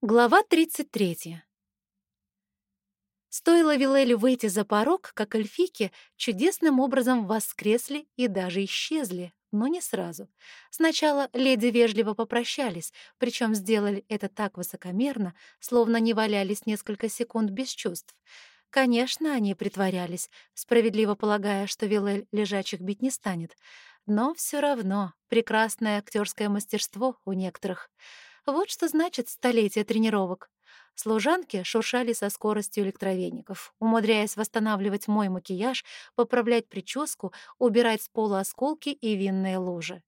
Глава 33. Стоило Вилелю выйти за порог, как эльфики чудесным образом воскресли и даже исчезли, но не сразу. Сначала леди вежливо попрощались, причем сделали это так высокомерно, словно не валялись несколько секунд без чувств. Конечно, они притворялись, справедливо полагая, что Вилель лежачих бить не станет. Но все равно прекрасное актерское мастерство у некоторых — вот что значит столетие тренировок. Служанки шуршали со скоростью электровеников, умудряясь восстанавливать мой макияж, поправлять прическу, убирать с пола осколки и винные лужи.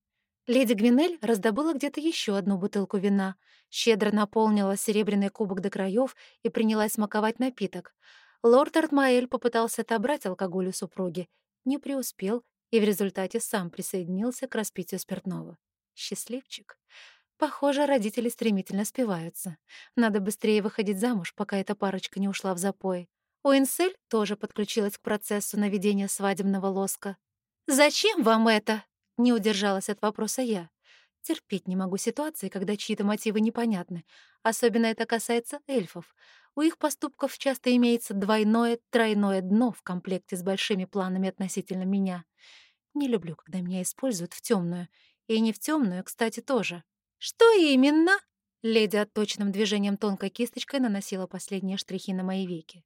Леди Гвинель раздобыла где-то еще одну бутылку вина, щедро наполнила серебряный кубок до краев и принялась смаковать напиток. Лорд Артмаэль попытался отобрать алкоголь у супруги, не преуспел и в результате сам присоединился к распитию спиртного. Счастливчик. Похоже, родители стремительно спиваются. Надо быстрее выходить замуж, пока эта парочка не ушла в запой. Уинсель тоже подключилась к процессу наведения свадебного лоска. «Зачем вам это?» — не удержалась от вопроса я. Терпеть не могу ситуации, когда чьи-то мотивы непонятны. Особенно это касается эльфов. У их поступков часто имеется двойное, тройное дно в комплекте с большими планами относительно меня. Не люблю, когда меня используют в темную. И не в темную, кстати, тоже. «Что именно?» Леди отточенным движением тонкой кисточкой наносила последние штрихи на мои веки.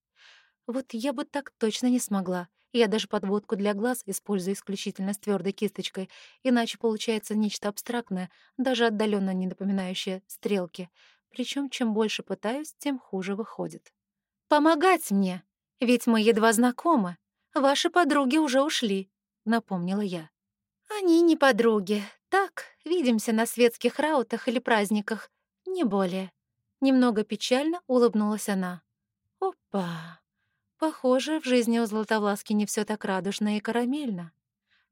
Вот я бы так точно не смогла. Я даже подводку для глаз использую исключительно с твердой кисточкой, иначе получается нечто абстрактное, даже отдаленно не напоминающее стрелки. Причем чем больше пытаюсь, тем хуже выходит. «Помогать мне! Ведь мы едва знакомы. Ваши подруги уже ушли», — напомнила я. «Они не подруги. Так, видимся на светских раутах или праздниках. Не более». Немного печально улыбнулась она. «Опа! Похоже, в жизни у Златовласки не все так радужно и карамельно.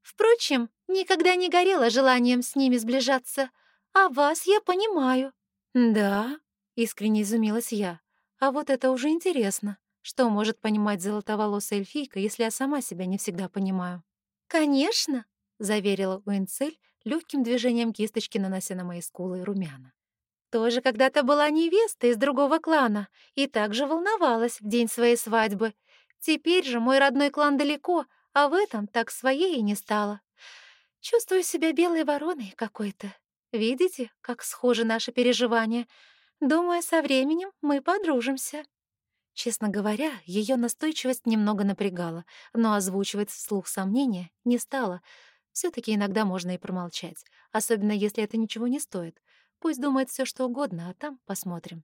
Впрочем, никогда не горела желанием с ними сближаться. А вас я понимаю». «Да?» — искренне изумилась я. «А вот это уже интересно. Что может понимать золотоволосая эльфийка, если я сама себя не всегда понимаю?» «Конечно!» заверила Уинцель, легким движением кисточки нанося на мои скулы румяна. Тоже когда-то была невеста из другого клана и также волновалась в день своей свадьбы. Теперь же мой родной клан далеко, а в этом так своей и не стало. Чувствую себя белой вороной какой-то. Видите, как схожи наши переживания? Думаю, со временем мы подружимся. Честно говоря, ее настойчивость немного напрягала, но озвучивать вслух сомнения не стала — все таки иногда можно и промолчать, особенно если это ничего не стоит. Пусть думает все что угодно, а там посмотрим.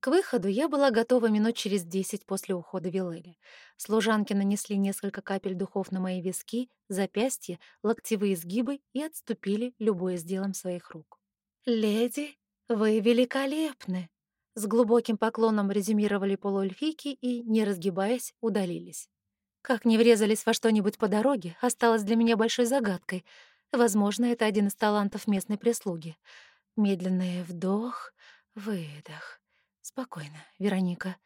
К выходу я была готова минут через десять после ухода Вилели. Служанки нанесли несколько капель духов на мои виски, запястья, локтевые сгибы и отступили, любое с делом своих рук. «Леди, вы великолепны!» С глубоким поклоном резюмировали полуэльфийки и, не разгибаясь, удалились. Как не врезались во что-нибудь по дороге, осталось для меня большой загадкой. Возможно, это один из талантов местной прислуги. Медленный вдох, выдох. Спокойно, Вероника.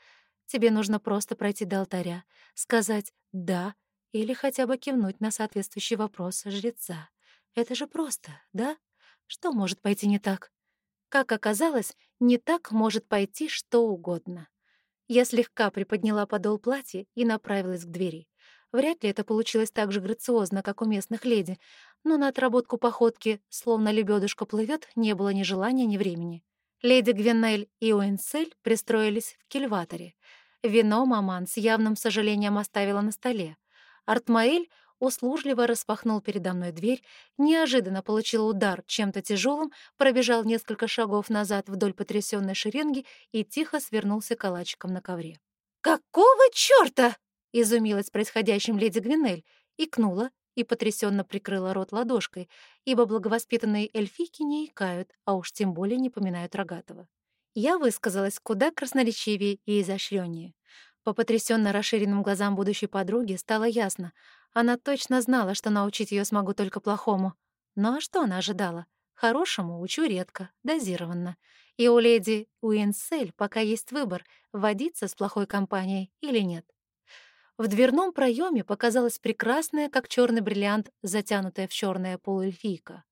Тебе нужно просто пройти до алтаря, сказать «да» или хотя бы кивнуть на соответствующий вопрос жреца. Это же просто, да? Что может пойти не так? Как оказалось, не так может пойти что угодно. Я слегка приподняла подол платья и направилась к двери. Вряд ли это получилось так же грациозно, как у местных леди, но на отработку походки, словно лебедушка плывет, не было ни желания, ни времени. Леди Гвенель и Уэнсель пристроились в кильваторе. Вино маман с явным сожалением оставила на столе. Артмаэль услужливо распахнул передо мной дверь, неожиданно получил удар чем-то тяжелым, пробежал несколько шагов назад вдоль потрясенной шеренги и тихо свернулся калачиком на ковре. «Какого чёрта?» — изумилась происходящим леди Гвинель, икнула и потрясенно прикрыла рот ладошкой, ибо благовоспитанные эльфийки не икают, а уж тем более не поминают рогатого. Я высказалась куда красноречивее и изощреннее. По потрясенно расширенным глазам будущей подруги стало ясно, она точно знала, что научить ее смогу только плохому. Ну а что она ожидала? Хорошему учу редко, дозированно. И у леди Уинсель пока есть выбор, водиться с плохой компанией или нет. В дверном проеме показалась прекрасная, как черный бриллиант, затянутая в черное полуэльфийка.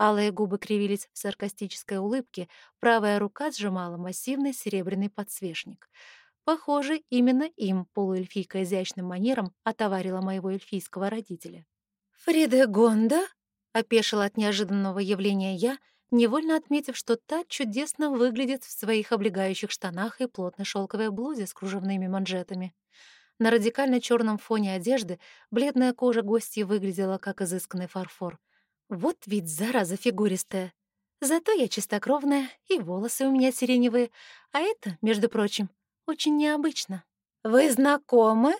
Алые губы кривились в саркастической улыбке, правая рука сжимала массивный серебряный подсвечник. Похоже, именно им полуэльфийка изящным манером отоварила моего эльфийского родителя. «Фридегонда?» — опешила от неожиданного явления я, невольно отметив, что та чудесно выглядит в своих облегающих штанах и плотной шелковой блузе с кружевными манжетами. На радикально черном фоне одежды бледная кожа гостьи выглядела как изысканный фарфор. Вот ведь зараза фигуристая. Зато я чистокровная, и волосы у меня сиреневые, а это, между прочим, очень необычно. «Вы знакомы?»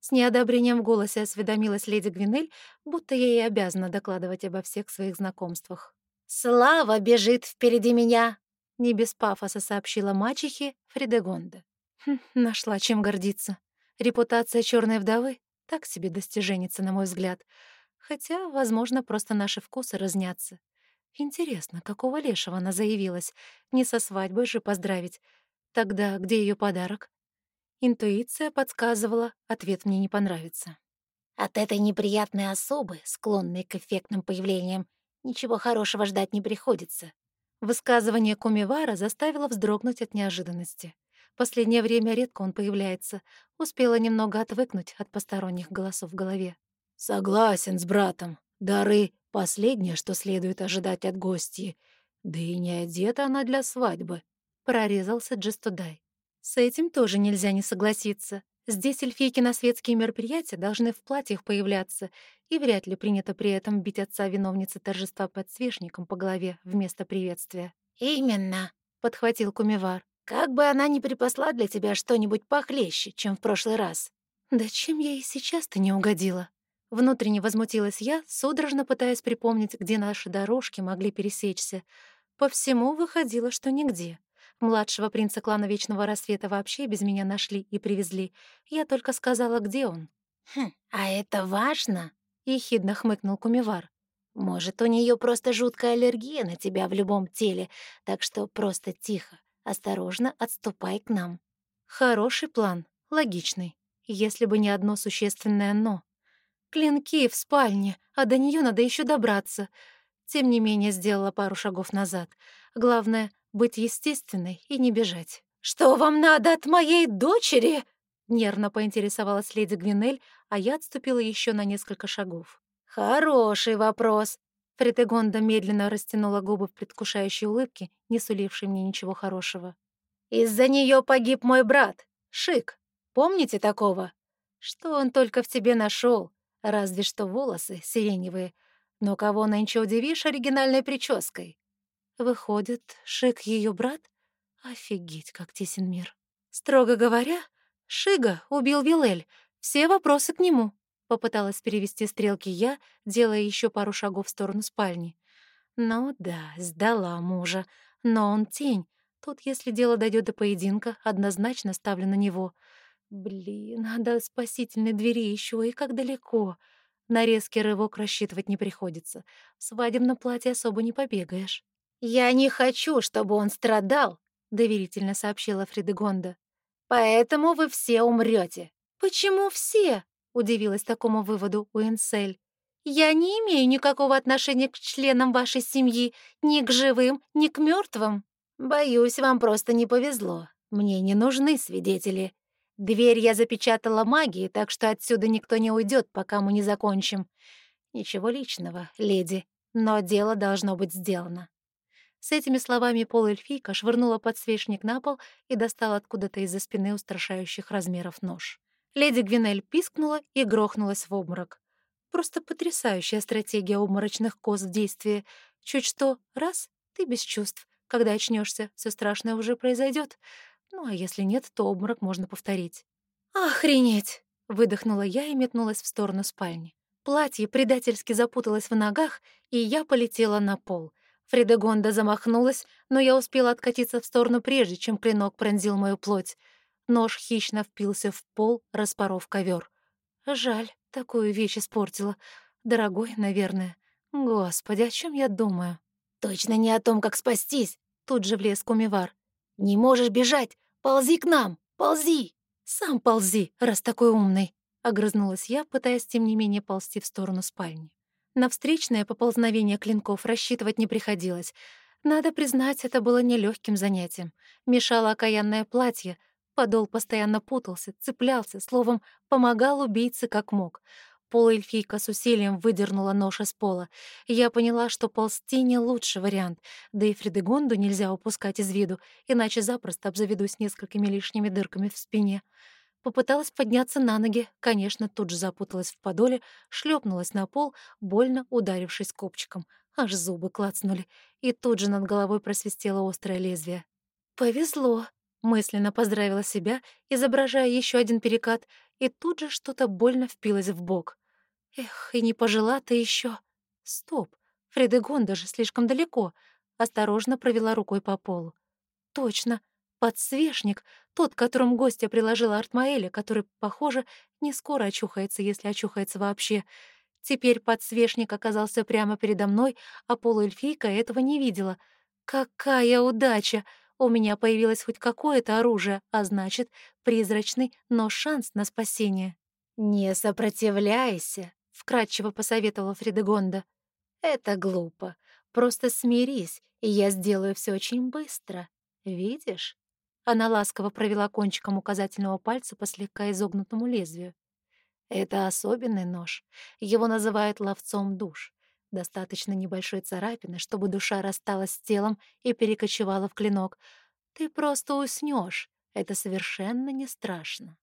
С неодобрением в голосе осведомилась леди Гвинель, будто я ей обязана докладывать обо всех своих знакомствах. «Слава бежит впереди меня!» — не без пафоса сообщила мачехе Фридегонда. Хм, нашла чем гордиться. Репутация черной вдовы — так себе достиженница, на мой взгляд. Хотя, возможно, просто наши вкусы разнятся. Интересно, какого лешего она заявилась? Не со свадьбой же поздравить. Тогда где ее подарок? Интуиция подсказывала, ответ мне не понравится. От этой неприятной особы, склонной к эффектным появлениям, ничего хорошего ждать не приходится. Высказывание Кумивара заставило вздрогнуть от неожиданности. Последнее время редко он появляется. Успела немного отвыкнуть от посторонних голосов в голове. «Согласен с братом. Дары — последнее, что следует ожидать от гостей. Да и не одета она для свадьбы», — прорезался Джестудай. С этим тоже нельзя не согласиться. Здесь эльфийки на светские мероприятия должны в платьях появляться, и вряд ли принято при этом бить отца виновницы торжества подсвечником по голове вместо приветствия. «Именно», — подхватил Кумивар. «Как бы она ни припасла для тебя что-нибудь похлеще, чем в прошлый раз». «Да чем я и сейчас-то не угодила?» Внутренне возмутилась я, судорожно пытаясь припомнить, где наши дорожки могли пересечься. По всему выходило, что нигде. Младшего принца клана Вечного Рассвета вообще без меня нашли и привезли. Я только сказала, где он. «Хм, а это важно?» — ехидно хмыкнул Кумивар. «Может, у нее просто жуткая аллергия на тебя в любом теле, так что просто тихо, осторожно отступай к нам». Хороший план, логичный, если бы не одно существенное «но». Клинки в спальне, а до нее надо еще добраться. Тем не менее, сделала пару шагов назад. Главное быть естественной и не бежать. «Что вам надо от моей дочери?» Нервно поинтересовалась леди Гвинель, а я отступила еще на несколько шагов. «Хороший вопрос». Фритегонда медленно растянула губы в предвкушающей улыбке, не сулившей мне ничего хорошего. «Из-за нее погиб мой брат, Шик. Помните такого? Что он только в тебе нашел? Разве что волосы сиреневые. Но кого нынче удивишь оригинальной прической? Выходит, Шик ее брат? Офигеть, как тесен мир. Строго говоря, Шига убил Вилель. Все вопросы к нему. Попыталась перевести стрелки я, делая еще пару шагов в сторону спальни. Ну да, сдала мужа. Но он тень. Тут, если дело дойдет до поединка, однозначно ставлю на него. Блин, а до спасительной двери еще и как далеко. На резкий рывок рассчитывать не приходится. В свадебном платье особо не побегаешь. «Я не хочу, чтобы он страдал», — доверительно сообщила Фридегонда. «Поэтому вы все умрете». «Почему все?» — удивилась такому выводу Уинсель. «Я не имею никакого отношения к членам вашей семьи, ни к живым, ни к мертвым. Боюсь, вам просто не повезло. Мне не нужны свидетели. Дверь я запечатала магией, так что отсюда никто не уйдет, пока мы не закончим. Ничего личного, леди, но дело должно быть сделано. С этими словами полуэльфийка швырнула подсвечник на пол и достала откуда-то из-за спины устрашающих размеров нож. Леди Гвинель пискнула и грохнулась в обморок. Просто потрясающая стратегия обморочных коз в действии. Чуть что, раз — ты без чувств. Когда очнешься, все страшное уже произойдет. Ну, а если нет, то обморок можно повторить. «Охренеть!» — выдохнула я и метнулась в сторону спальни. Платье предательски запуталось в ногах, и я полетела на пол — Фредегонда замахнулась, но я успела откатиться в сторону прежде, чем клинок пронзил мою плоть. Нож хищно впился в пол, распоров ковер. Жаль, такую вещь испортила. Дорогой, наверное. Господи, о чем я думаю? Точно не о том, как спастись. Тут же влез кумивар. Не можешь бежать. Ползи к нам. Ползи. Сам ползи, раз такой умный. Огрызнулась я, пытаясь, тем не менее, ползти в сторону спальни. На встречное поползновение клинков рассчитывать не приходилось. Надо признать, это было нелегким занятием. Мешало окаянное платье, подол постоянно путался, цеплялся, словом, помогал убийце как мог. Полуэльфийка с усилием выдернула нож из пола. Я поняла, что ползти не лучший вариант, да и Фредегонду нельзя упускать из виду, иначе запросто обзаведусь несколькими лишними дырками в спине. Попыталась подняться на ноги, конечно, тут же запуталась в подоле, шлепнулась на пол, больно ударившись копчиком. Аж зубы клацнули, и тут же над головой просвистело острое лезвие. «Повезло», — мысленно поздравила себя, изображая еще один перекат, и тут же что-то больно впилось в бок. Эх, и не пожила ты еще. Стоп, Фредегонда же слишком далеко. Осторожно провела рукой по полу. Точно, подсвечник, тот, которым гостья приложила Артмаэля, который, похоже, не скоро очухается, если очухается вообще. Теперь подсвечник оказался прямо передо мной, а полуэльфийка этого не видела. Какая удача! У меня появилось хоть какое-то оружие, а значит, призрачный, но шанс на спасение. «Не сопротивляйся», вкратчиво посоветовала Фредегонда. «Это глупо. Просто смирись, и я сделаю все очень быстро. Видишь?» Она ласково провела кончиком указательного пальца по слегка изогнутому лезвию. «Это особенный нож. Его называют ловцом душ. Достаточно небольшой царапины, чтобы душа рассталась с телом и перекочевала в клинок. Ты просто уснешь. Это совершенно не страшно».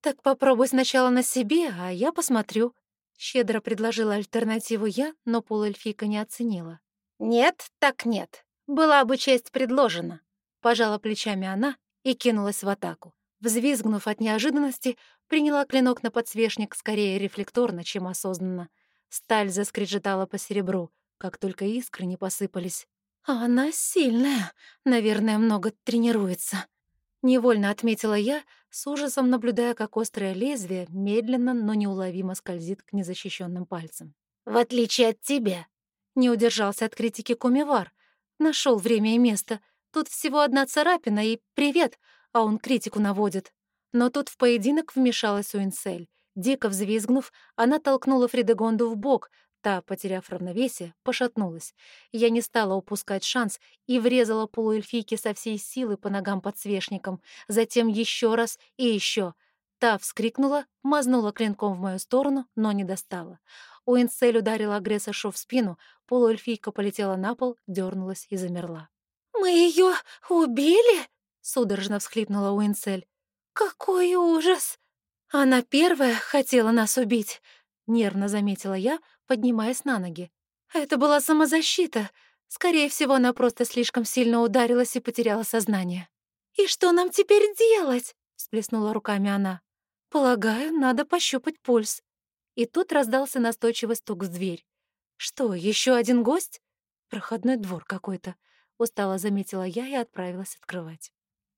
«Так попробуй сначала на себе, а я посмотрю», Щедро предложила альтернативу я, но полуэльфийка не оценила. «Нет, так нет. Была бы честь предложена». Пожала плечами она и кинулась в атаку. Взвизгнув от неожиданности, приняла клинок на подсвечник скорее рефлекторно, чем осознанно. Сталь заскрежетала по серебру, как только искры не посыпались. «А она сильная, наверное, много тренируется», Невольно отметила я, с ужасом наблюдая, как острое лезвие медленно, но неуловимо скользит к незащищенным пальцам. «В отличие от тебя!» Не удержался от критики Кумивар. Нашел время и место. Тут всего одна царапина и «привет», а он критику наводит. Но тут в поединок вмешалась Уинсель. Дико взвизгнув, она толкнула Фридегонду в бок, Та, потеряв равновесие, пошатнулась. Я не стала упускать шанс и врезала полуэльфийке со всей силы по ногам подсвечником, затем еще раз и еще. Та вскрикнула, мазнула клинком в мою сторону, но не достала. Уинсель ударила агрессоршу в спину, полуэльфийка полетела на пол, дернулась и замерла. «Мы ее убили?» — судорожно всхлипнула Уинсель. «Какой ужас!» «Она первая хотела нас убить», — нервно заметила я, поднимаясь на ноги. «Это была самозащита. Скорее всего, она просто слишком сильно ударилась и потеряла сознание». «И что нам теперь делать?» — всплеснула руками она. «Полагаю, надо пощупать пульс». И тут раздался настойчивый стук в дверь. «Что, еще один гость?» «Проходной двор какой-то», — устало заметила я и отправилась открывать.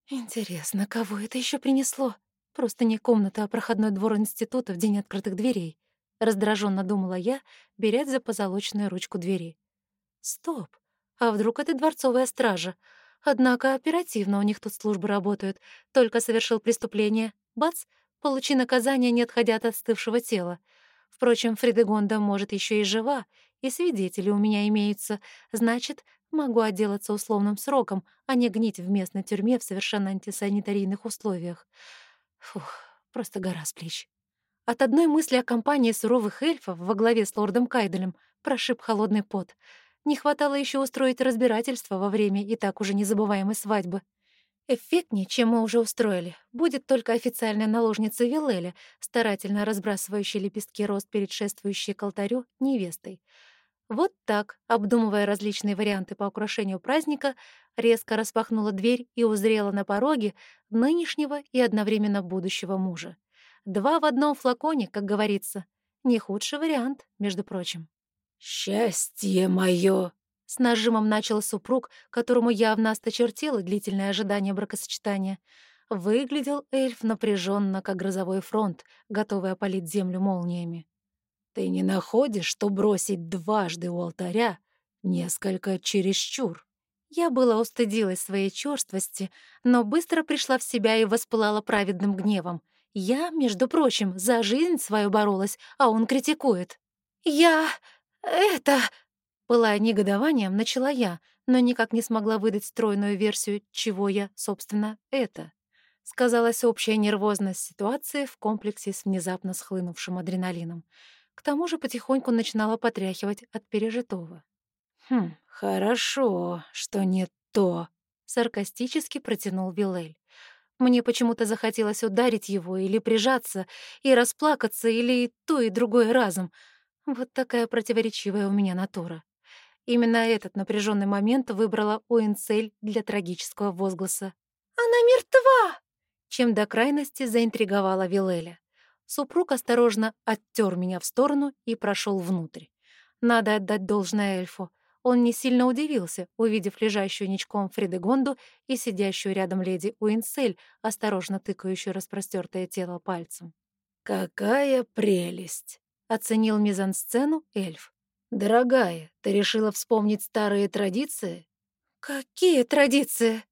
«Интересно, кого это еще принесло? Просто не комната, а проходной двор института в день открытых дверей. Раздраженно думала я, беря за позолоченную ручку двери. Стоп! А вдруг это дворцовая стража? Однако оперативно у них тут службы работают. Только совершил преступление. Бац! Получи наказание, не отходя от остывшего тела. Впрочем, Фридегонда, может, еще и жива, и свидетели у меня имеются. Значит, могу отделаться условным сроком, а не гнить в местной тюрьме в совершенно антисанитарийных условиях. Фух, просто гора с плеч. От одной мысли о компании суровых эльфов во главе с лордом Кайделем прошиб холодный пот. Не хватало еще устроить разбирательство во время и так уже незабываемой свадьбы. Эффектнее, чем мы уже устроили, будет только официальная наложница Вилеля, старательно разбрасывающая лепестки роз перед шествующей к алтарю невестой. Вот так, обдумывая различные варианты по украшению праздника, резко распахнула дверь и узрела на пороге нынешнего и одновременно будущего мужа. Два в одном флаконе, как говорится. Не худший вариант, между прочим. «Счастье мое!» — с нажимом начал супруг, которому явно осточертело длительное ожидание бракосочетания. Выглядел эльф напряженно, как грозовой фронт, готовый опалить землю молниями. «Ты не находишь, что бросить дважды у алтаря несколько чересчур?» Я была устыдилась своей чёрствости, но быстро пришла в себя и воспылала праведным гневом — я, между прочим, за жизнь свою боролась, а он критикует. «Я... это...» Пылая негодованием, начала я, но никак не смогла выдать стройную версию, чего я, собственно, это. Сказалась общая нервозность ситуации в комплексе с внезапно схлынувшим адреналином. К тому же потихоньку начинала потряхивать от пережитого. «Хм, хорошо, что не то», — саркастически протянул Вилель. Мне почему-то захотелось ударить его или прижаться, и расплакаться, или и то, и другое разом. Вот такая противоречивая у меня натура. Именно этот напряженный момент выбрала Уинцель для трагического возгласа. «Она мертва!» Чем до крайности заинтриговала Вилеля. Супруг осторожно оттер меня в сторону и прошел внутрь. Надо отдать должное эльфу. Он не сильно удивился, увидев лежащую ничком Фридегонду и сидящую рядом леди Уинсель, осторожно тыкающую распростертое тело пальцем. «Какая прелесть!» — оценил мизансцену эльф. «Дорогая, ты решила вспомнить старые традиции?» «Какие традиции?»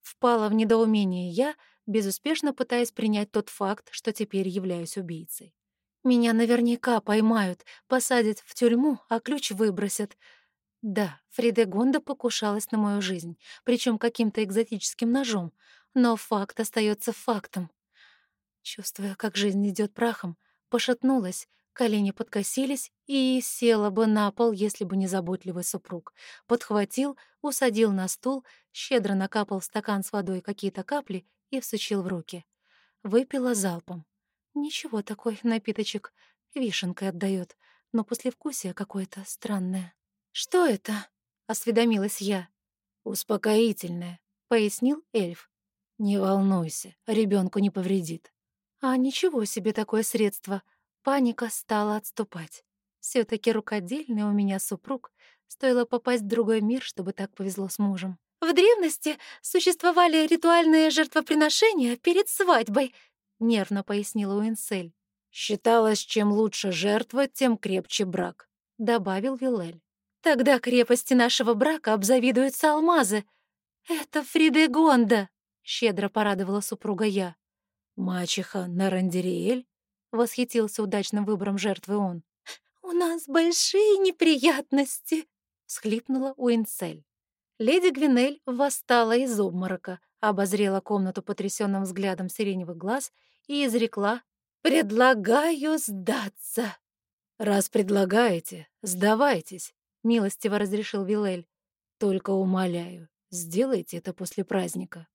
Впала в недоумение я, безуспешно пытаясь принять тот факт, что теперь являюсь убийцей. Меня наверняка поймают, посадят в тюрьму, а ключ выбросят. Да, Фридегонда покушалась на мою жизнь, причем каким-то экзотическим ножом, но факт остается фактом. Чувствуя, как жизнь идет прахом, пошатнулась, колени подкосились и села бы на пол, если бы не заботливый супруг. Подхватил, усадил на стул, щедро накапал в стакан с водой какие-то капли и всучил в руки. Выпила залпом. Ничего такой напиточек, вишенкой отдает, но послевкусие какое-то странное. «Что это?» — осведомилась я. «Успокоительное», — пояснил эльф. «Не волнуйся, ребенку не повредит». А ничего себе такое средство. Паника стала отступать. все таки рукодельный у меня супруг. Стоило попасть в другой мир, чтобы так повезло с мужем. В древности существовали ритуальные жертвоприношения перед свадьбой, нервно пояснила Уинсель. Считалось, чем лучше жертва, тем крепче брак, добавил Вилель. Тогда крепости нашего брака обзавидуются алмазы. Это Фридегонда, щедро порадовала супруга я. Мачеха Нарандериэль? Восхитился удачным выбором жертвы он. «У нас большие неприятности», — всхлипнула Уинсель. Леди Гвинель восстала из обморока, обозрела комнату потрясенным взглядом сиреневых глаз и изрекла «Предлагаю сдаться». «Раз предлагаете, сдавайтесь», — милостиво разрешил Вилель. «Только умоляю, сделайте это после праздника».